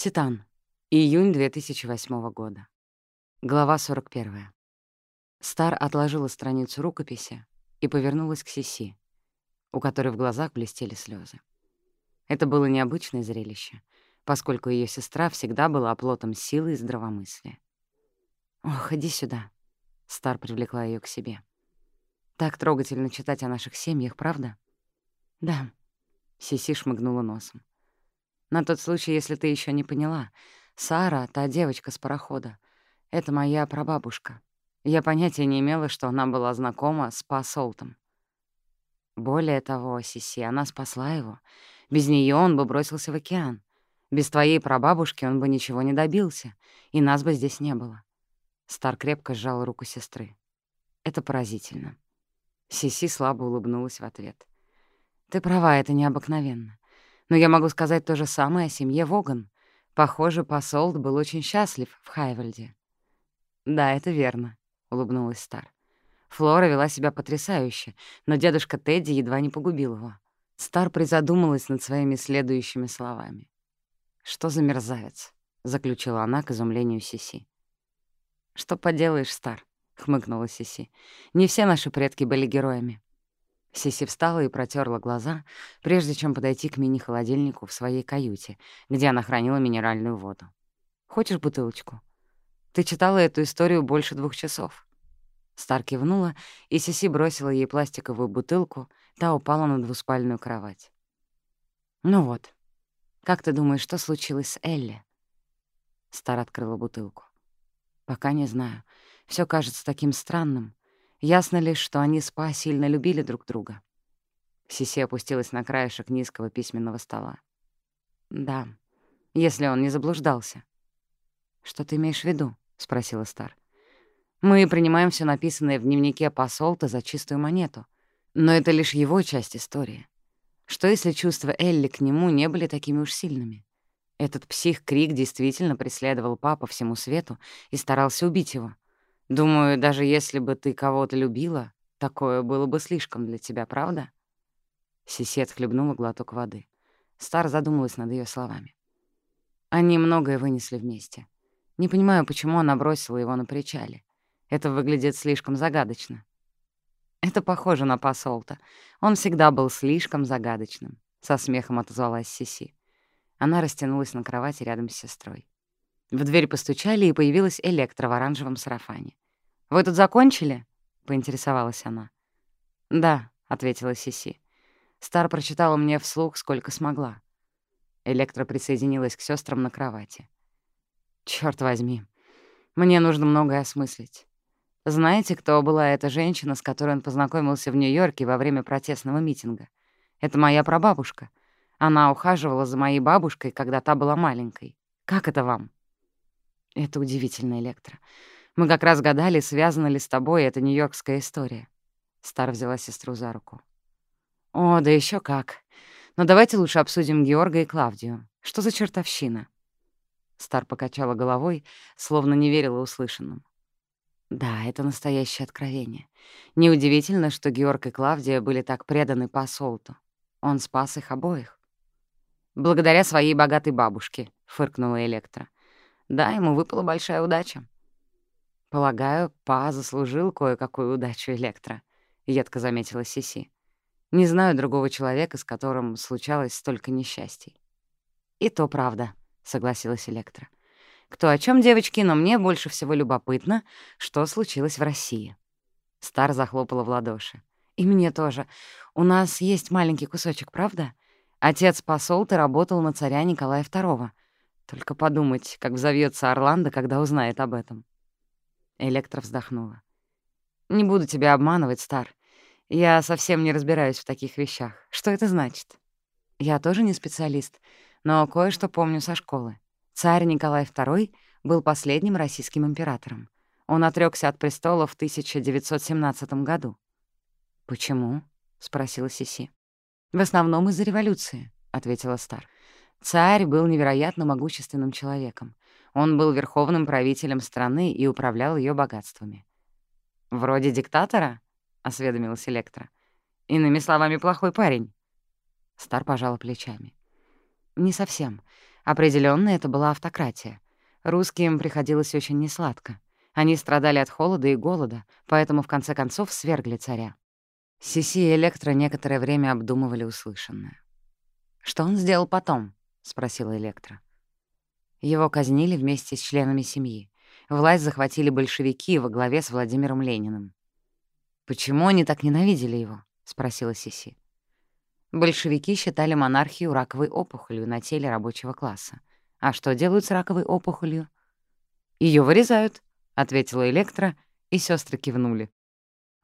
Титан. Июнь 2008 года. Глава 41. Стар отложила страницу рукописи и повернулась к Сиси, у которой в глазах блестели слезы. Это было необычное зрелище, поскольку ее сестра всегда была оплотом силы и здравомыслия. «Ох, иди сюда», — Стар привлекла ее к себе. «Так трогательно читать о наших семьях, правда?» «Да», — Сиси шмыгнула носом. На тот случай, если ты еще не поняла. Сара, та девочка с парохода, это моя прабабушка. Я понятия не имела, что она была знакома с посолтом. Более того, Сиси, она спасла его. Без нее он бы бросился в океан. Без твоей прабабушки он бы ничего не добился, и нас бы здесь не было. Стар крепко сжал руку сестры. Это поразительно. Сиси слабо улыбнулась в ответ. «Ты права, это необыкновенно. Но я могу сказать то же самое о семье Воган. Похоже, посол был очень счастлив в Хайвальде. «Да, это верно», — улыбнулась Стар. Флора вела себя потрясающе, но дедушка Тедди едва не погубил его. Стар призадумалась над своими следующими словами. «Что за мерзавец?» — заключила она к изумлению Сиси. «Что поделаешь, Стар?» — хмыкнула Сиси. «Не все наши предки были героями. Сиси встала и протерла глаза, прежде чем подойти к мини-холодильнику в своей каюте, где она хранила минеральную воду. «Хочешь бутылочку? Ты читала эту историю больше двух часов». Стар кивнула, и Сиси бросила ей пластиковую бутылку, та упала на двуспальную кровать. «Ну вот, как ты думаешь, что случилось с Элли?» Стар открыла бутылку. «Пока не знаю. Все кажется таким странным. Ясно лишь, что они с Па сильно любили друг друга. Сиси опустилась на краешек низкого письменного стола. «Да, если он не заблуждался». «Что ты имеешь в виду?» — спросила Стар. «Мы принимаем все написанное в дневнике посолта за чистую монету, но это лишь его часть истории. Что если чувства Элли к нему не были такими уж сильными? Этот псих-крик действительно преследовал папа всему свету и старался убить его. Думаю, даже если бы ты кого-то любила, такое было бы слишком для тебя, правда?» Сисет хлебнула глоток воды. Стар задумалась над ее словами. Они многое вынесли вместе. Не понимаю, почему она бросила его на причале. Это выглядит слишком загадочно. Это похоже на посолта. Он всегда был слишком загадочным, — со смехом отозвалась Сиси. Она растянулась на кровати рядом с сестрой. В дверь постучали, и появилась Электра в оранжевом сарафане. «Вы тут закончили?» — поинтересовалась она. «Да», — ответила Сиси. Стар прочитала мне вслух, сколько смогла. Электра присоединилась к сестрам на кровати. Черт возьми, мне нужно многое осмыслить. Знаете, кто была эта женщина, с которой он познакомился в Нью-Йорке во время протестного митинга? Это моя прабабушка. Она ухаживала за моей бабушкой, когда та была маленькой. Как это вам?» Это удивительно, Электро. Мы как раз гадали, связана ли с тобой эта нью-йоркская история. Стар взяла сестру за руку. О, да еще как. Но давайте лучше обсудим Георга и Клавдию. Что за чертовщина? Стар покачала головой, словно не верила услышанному. Да, это настоящее откровение. Неудивительно, что Георг и Клавдия были так преданы посолту. Он спас их обоих. «Благодаря своей богатой бабушке», — фыркнула Электра. Да, ему выпала большая удача. Полагаю, Па заслужил кое-какую удачу Электро, — едко заметила Сиси. Не знаю другого человека, с которым случалось столько несчастий. И то правда, — согласилась Электро. Кто о чем, девочки, но мне больше всего любопытно, что случилось в России. Стар захлопала в ладоши. И мне тоже. У нас есть маленький кусочек, правда? Отец посол ты работал на царя Николая II. Только подумать, как взовьется Орландо, когда узнает об этом. Электро вздохнула. «Не буду тебя обманывать, Стар. Я совсем не разбираюсь в таких вещах. Что это значит?» «Я тоже не специалист, но кое-что помню со школы. Царь Николай II был последним российским императором. Он отрёкся от престола в 1917 году». «Почему?» — спросила Сиси. «В основном из-за революции», — ответила Стар. Царь был невероятно могущественным человеком. Он был верховным правителем страны и управлял ее богатствами. «Вроде диктатора?» — осведомилась Электра. «Иными словами, плохой парень». Стар пожала плечами. «Не совсем. Определенно, это была автократия. Русским приходилось очень несладко. Они страдали от холода и голода, поэтому в конце концов свергли царя. Сиси и Электро некоторое время обдумывали услышанное. «Что он сделал потом?» — спросила Электро. Его казнили вместе с членами семьи. Власть захватили большевики во главе с Владимиром Лениным. «Почему они так ненавидели его?» — спросила Сиси. Большевики считали монархию раковой опухолью на теле рабочего класса. А что делают с раковой опухолью? Ее вырезают», — ответила Электра, и сестры кивнули.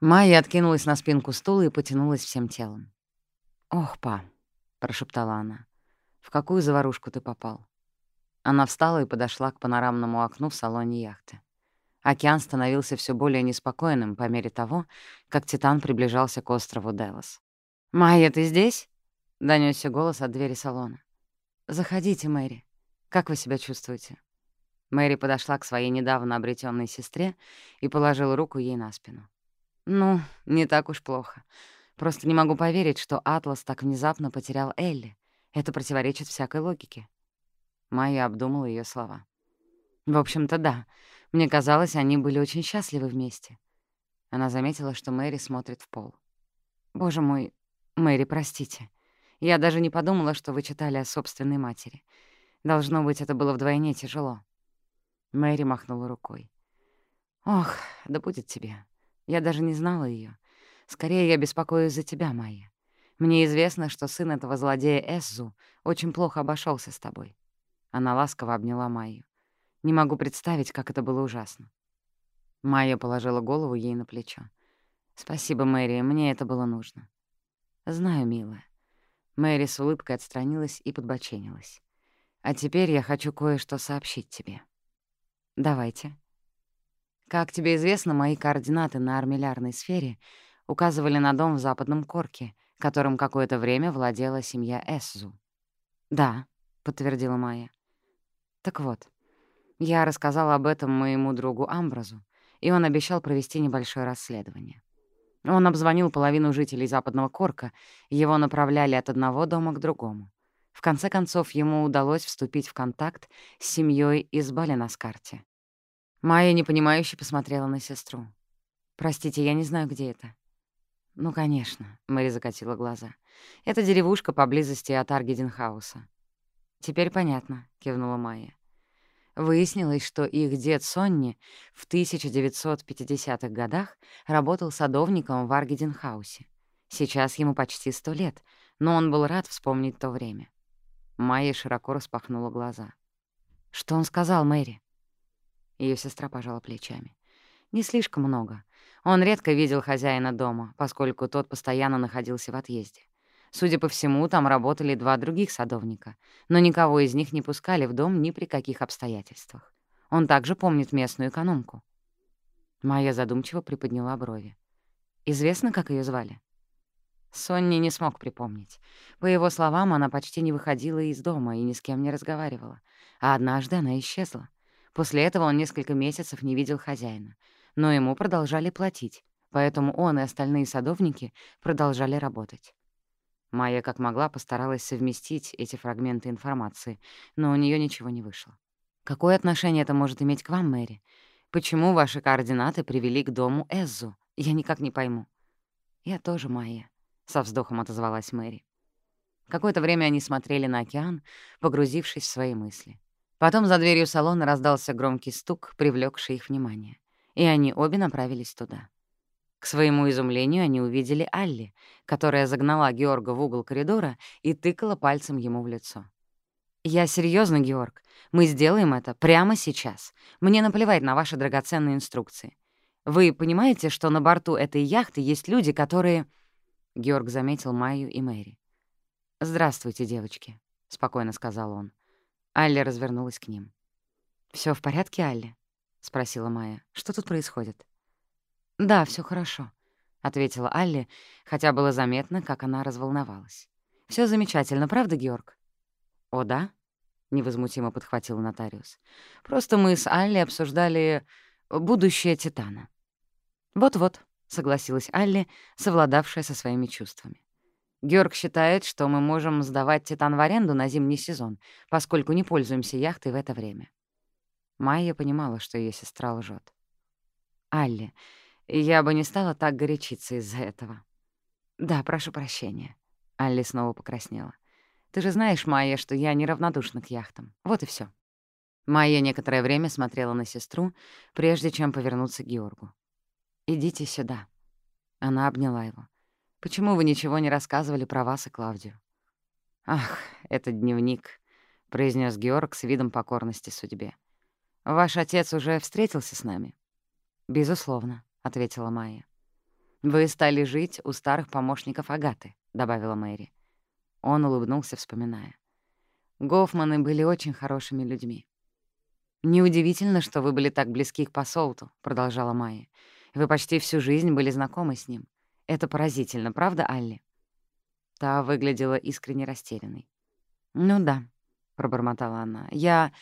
Майя откинулась на спинку стула и потянулась всем телом. «Ох, па», — прошептала она, — «в какую заварушку ты попал?» Она встала и подошла к панорамному окну в салоне яхты. Океан становился все более неспокойным по мере того, как Титан приближался к острову Делос. «Майя, ты здесь?» — донёсся голос от двери салона. «Заходите, Мэри. Как вы себя чувствуете?» Мэри подошла к своей недавно обретенной сестре и положила руку ей на спину. «Ну, не так уж плохо. Просто не могу поверить, что Атлас так внезапно потерял Элли. Это противоречит всякой логике». Майя обдумала ее слова. «В общем-то, да. Мне казалось, они были очень счастливы вместе». Она заметила, что Мэри смотрит в пол. «Боже мой, Мэри, простите. Я даже не подумала, что вы читали о собственной матери. Должно быть, это было вдвойне тяжело». Мэри махнула рукой. «Ох, да будет тебе. Я даже не знала ее. Скорее, я беспокоюсь за тебя, Майя. Мне известно, что сын этого злодея Эсзу очень плохо обошелся с тобой». Она ласково обняла Майю. «Не могу представить, как это было ужасно». Майя положила голову ей на плечо. «Спасибо, Мэри, мне это было нужно. «Знаю, милая». Мэри с улыбкой отстранилась и подбоченилась. «А теперь я хочу кое-что сообщить тебе». «Давайте». Как тебе известно, мои координаты на армиллярной сфере указывали на дом в Западном Корке, которым какое-то время владела семья Эссу. «Да», — подтвердила Майя. «Так вот, я рассказала об этом моему другу Амбразу, и он обещал провести небольшое расследование. Он обзвонил половину жителей Западного Корка, его направляли от одного дома к другому. В конце концов, ему удалось вступить в контакт с семьей из Баленаскарте. Майя непонимающе посмотрела на сестру. «Простите, я не знаю, где это». «Ну, конечно», — Мэри закатила глаза. «Это деревушка поблизости от Аргеденхауса». «Теперь понятно», — кивнула Майя. Выяснилось, что их дед Сонни в 1950-х годах работал садовником в Аргеденхаусе. Сейчас ему почти сто лет, но он был рад вспомнить то время. Майя широко распахнула глаза. «Что он сказал, Мэри?» Ее сестра пожала плечами. «Не слишком много. Он редко видел хозяина дома, поскольку тот постоянно находился в отъезде. Судя по всему, там работали два других садовника, но никого из них не пускали в дом ни при каких обстоятельствах. Он также помнит местную экономку. Майя задумчиво приподняла брови. «Известно, как ее звали?» Сонни не смог припомнить. По его словам, она почти не выходила из дома и ни с кем не разговаривала. А однажды она исчезла. После этого он несколько месяцев не видел хозяина. Но ему продолжали платить, поэтому он и остальные садовники продолжали работать. Майя как могла постаралась совместить эти фрагменты информации, но у нее ничего не вышло. «Какое отношение это может иметь к вам, Мэри? Почему ваши координаты привели к дому Эззу? Я никак не пойму». «Я тоже Майя», — со вздохом отозвалась Мэри. Какое-то время они смотрели на океан, погрузившись в свои мысли. Потом за дверью салона раздался громкий стук, привлекший их внимание, и они обе направились туда. К своему изумлению они увидели Алли, которая загнала Георга в угол коридора и тыкала пальцем ему в лицо. «Я серьезно, Георг. Мы сделаем это прямо сейчас. Мне наплевать на ваши драгоценные инструкции. Вы понимаете, что на борту этой яхты есть люди, которые...» Георг заметил Майю и Мэри. «Здравствуйте, девочки», — спокойно сказал он. Алли развернулась к ним. Все в порядке, Алли?» — спросила Майя. «Что тут происходит?» «Да, все хорошо», — ответила Алли, хотя было заметно, как она разволновалась. Все замечательно, правда, Георг?» «О, да?» — невозмутимо подхватил нотариус. «Просто мы с Алли обсуждали будущее Титана». «Вот-вот», — согласилась Алли, совладавшая со своими чувствами. Георг считает, что мы можем сдавать «Титан» в аренду на зимний сезон, поскольку не пользуемся яхтой в это время. Майя понимала, что ее сестра лжет. «Алли, я бы не стала так горячиться из-за этого». «Да, прошу прощения». Алли снова покраснела. «Ты же знаешь, Майя, что я неравнодушна к яхтам. Вот и все. Майя некоторое время смотрела на сестру, прежде чем повернуться к Георгу. «Идите сюда». Она обняла его. Почему вы ничего не рассказывали про вас и Клавдию?» «Ах, этот дневник», — произнес Георг с видом покорности судьбе. «Ваш отец уже встретился с нами?» «Безусловно», — ответила Майя. «Вы стали жить у старых помощников Агаты», — добавила Мэри. Он улыбнулся, вспоминая. «Гофманы были очень хорошими людьми». «Неудивительно, что вы были так близки к посолту», — продолжала Майя. «Вы почти всю жизнь были знакомы с ним. Это поразительно, правда, Алли?» Та выглядела искренне растерянной. «Ну да», — пробормотала она. «Я...»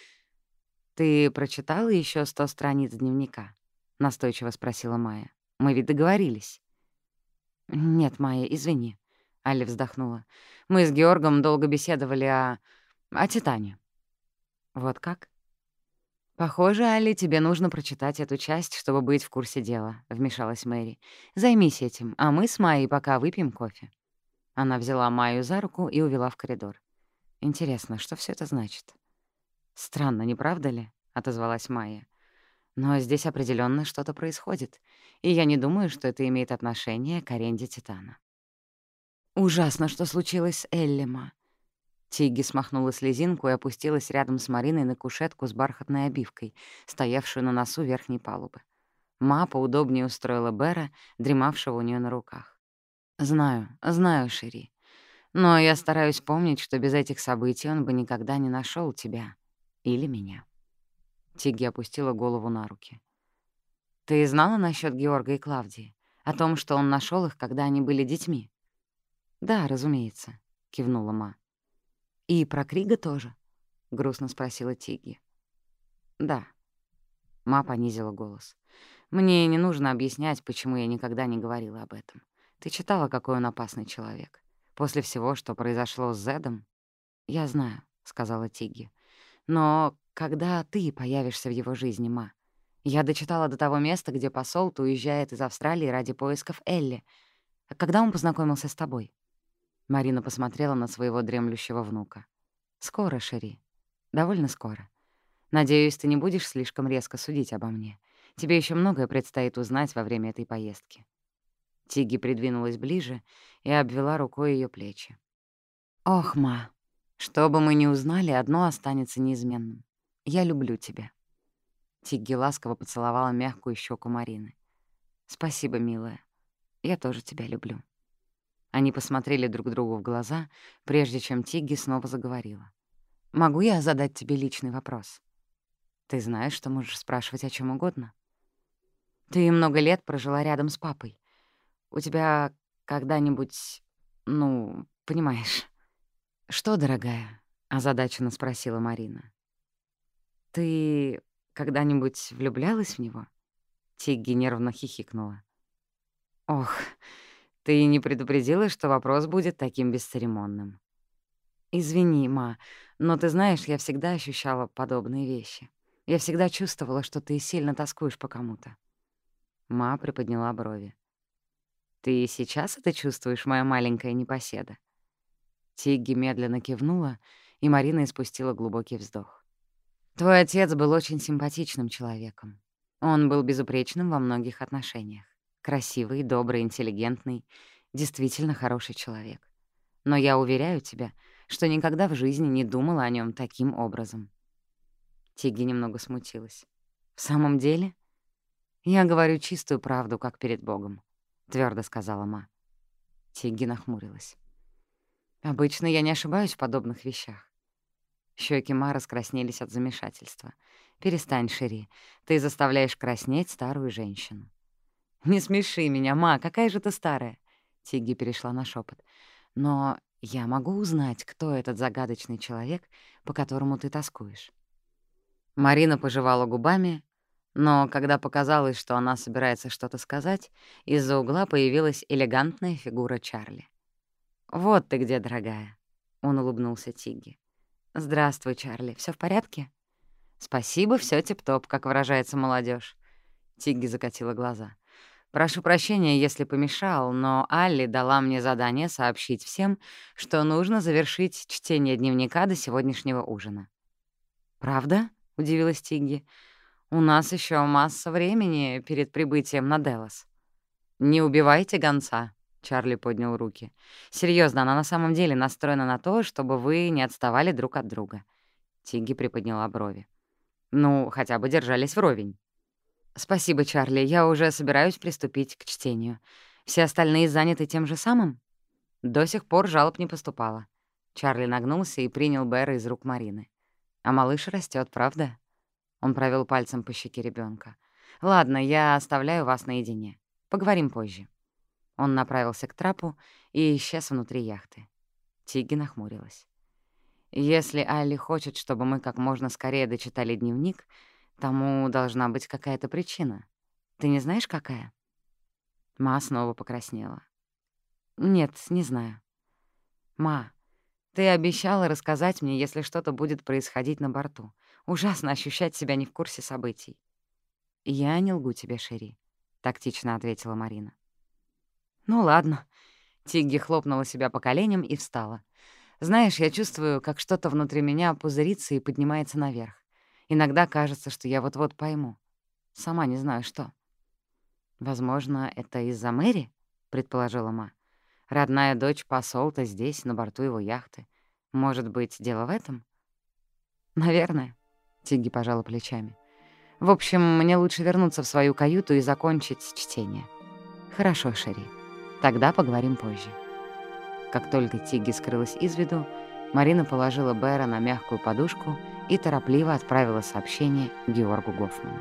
«Ты прочитала еще сто страниц дневника?» — настойчиво спросила Майя. «Мы ведь договорились». «Нет, Майя, извини», — Алли вздохнула. «Мы с Георгом долго беседовали о... о Титане». «Вот как?» «Похоже, Али, тебе нужно прочитать эту часть, чтобы быть в курсе дела», — вмешалась Мэри. «Займись этим, а мы с Майей пока выпьем кофе». Она взяла Майю за руку и увела в коридор. «Интересно, что все это значит?» «Странно, не правда ли?» — отозвалась Майя. «Но здесь определенно что-то происходит, и я не думаю, что это имеет отношение к аренде Титана». «Ужасно, что случилось с Эллима», Тигги смахнула слезинку и опустилась рядом с Мариной на кушетку с бархатной обивкой, стоявшую на носу верхней палубы. Ма поудобнее устроила Бера, дремавшего у нее на руках. «Знаю, знаю, Шири. Но я стараюсь помнить, что без этих событий он бы никогда не нашел тебя. Или меня». Тигги опустила голову на руки. «Ты знала насчет Георга и Клавдии? О том, что он нашел их, когда они были детьми?» «Да, разумеется», — кивнула Ма. «И про Крига тоже?» — грустно спросила Тигги. «Да». Ма понизила голос. «Мне не нужно объяснять, почему я никогда не говорила об этом. Ты читала, какой он опасный человек. После всего, что произошло с Зедом?» «Я знаю», — сказала Тигги. «Но когда ты появишься в его жизни, Ма? Я дочитала до того места, где посол уезжает из Австралии ради поисков Элли. А когда он познакомился с тобой?» Марина посмотрела на своего дремлющего внука. «Скоро, Шери. Довольно скоро. Надеюсь, ты не будешь слишком резко судить обо мне. Тебе еще многое предстоит узнать во время этой поездки». Тиги придвинулась ближе и обвела рукой ее плечи. «Ох, ма, что бы мы ни узнали, одно останется неизменным. Я люблю тебя». Тигги ласково поцеловала мягкую щеку Марины. «Спасибо, милая. Я тоже тебя люблю». Они посмотрели друг другу в глаза, прежде чем Тигги снова заговорила. «Могу я задать тебе личный вопрос?» «Ты знаешь, что можешь спрашивать о чем угодно?» «Ты много лет прожила рядом с папой. У тебя когда-нибудь... ну, понимаешь...» «Что, дорогая?» — озадаченно спросила Марина. «Ты когда-нибудь влюблялась в него?» Тигги нервно хихикнула. «Ох, ты не предупредила, что вопрос будет таким бесцеремонным. Извини, ма, но ты знаешь, я всегда ощущала подобные вещи. Я всегда чувствовала, что ты сильно тоскуешь по кому-то. Ма приподняла брови. «Ты сейчас это чувствуешь, моя маленькая непоседа?» Тигги медленно кивнула, и Марина испустила глубокий вздох. «Твой отец был очень симпатичным человеком. Он был безупречным во многих отношениях. Красивый, добрый, интеллигентный, действительно хороший человек. Но я уверяю тебя, что никогда в жизни не думала о нем таким образом. Тиги немного смутилась. «В самом деле?» «Я говорю чистую правду, как перед Богом», — твердо сказала Ма. Тиги нахмурилась. «Обычно я не ошибаюсь в подобных вещах». Щеки Ма раскраснелись от замешательства. «Перестань, Шири, ты заставляешь краснеть старую женщину». «Не смеши меня, ма, какая же ты старая!» Тигги перешла на шепот. «Но я могу узнать, кто этот загадочный человек, по которому ты тоскуешь». Марина пожевала губами, но когда показалось, что она собирается что-то сказать, из-за угла появилась элегантная фигура Чарли. «Вот ты где, дорогая», — он улыбнулся Тигги. «Здравствуй, Чарли. Все в порядке?» «Спасибо, все тип-топ», как выражается молодежь. Тигги закатила глаза. «Прошу прощения, если помешал, но Алли дала мне задание сообщить всем, что нужно завершить чтение дневника до сегодняшнего ужина». «Правда?» — удивилась Тигги. «У нас еще масса времени перед прибытием на Делос». «Не убивайте гонца», Чарли поднял руки. Серьезно, она на самом деле настроена на то, чтобы вы не отставали друг от друга. Тигги приподняла брови. Ну, хотя бы держались вровень. Спасибо, Чарли, я уже собираюсь приступить к чтению. Все остальные заняты тем же самым? До сих пор жалоб не поступало. Чарли нагнулся и принял Бэра из рук Марины. А малыш растет, правда? Он провел пальцем по щеке ребенка. Ладно, я оставляю вас наедине. Поговорим позже. Он направился к трапу и исчез внутри яхты. Тиги нахмурилась. «Если Алли хочет, чтобы мы как можно скорее дочитали дневник, тому должна быть какая-то причина. Ты не знаешь, какая?» Ма снова покраснела. «Нет, не знаю». «Ма, ты обещала рассказать мне, если что-то будет происходить на борту. Ужасно ощущать себя не в курсе событий». «Я не лгу тебе, Шерри», — тактично ответила Марина. «Ну ладно». Тигги хлопнула себя по коленям и встала. «Знаешь, я чувствую, как что-то внутри меня пузырится и поднимается наверх. Иногда кажется, что я вот-вот пойму. Сама не знаю, что». «Возможно, это из-за Мэри?» — предположила Ма. «Родная дочь посол-то здесь, на борту его яхты. Может быть, дело в этом?» «Наверное», — Тигги пожала плечами. «В общем, мне лучше вернуться в свою каюту и закончить чтение». «Хорошо, Шерри». Тогда поговорим позже. Как только Тигги скрылась из виду, Марина положила Бэра на мягкую подушку и торопливо отправила сообщение Георгу Гофману.